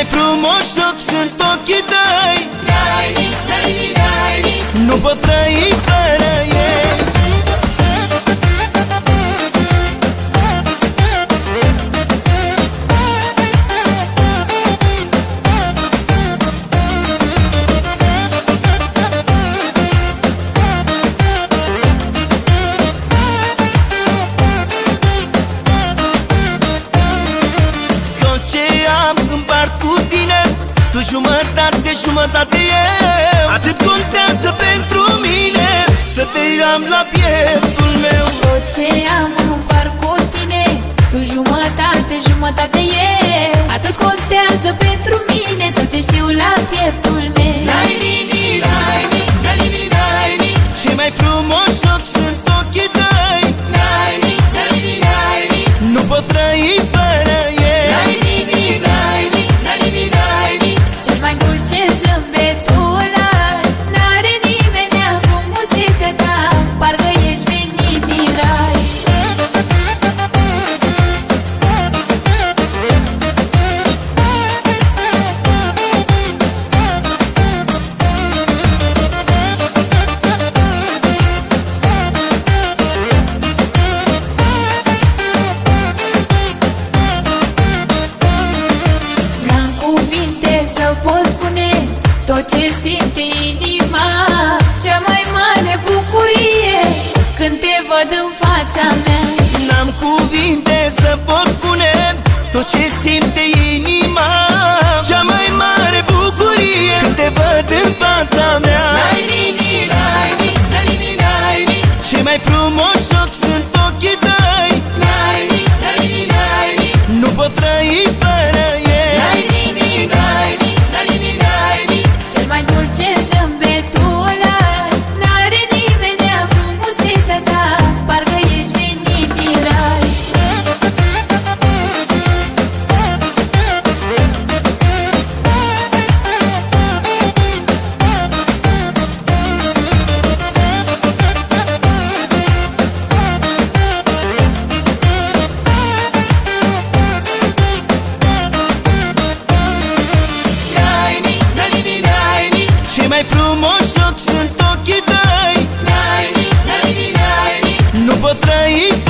mai frumoși ochi sunt ochii tăi. Nu jumătate, jumătate eu. Atât contează pentru mine Să te am la pieptul meu. Tot ce am împart cu tine Tu jumătate, jumătate eu Cu ce simte inima Cea mai mare bucurie Când te văd în fața mea. N-am cuvinte să pot spune Tot ce simte inima. Cea mai mare bucurie Când te văd în fața mea. Naini, naini, naini, naini Cei mai frumoși ochi sunt ochii tăi. Naini, naini, Nu pot trăi fără trăit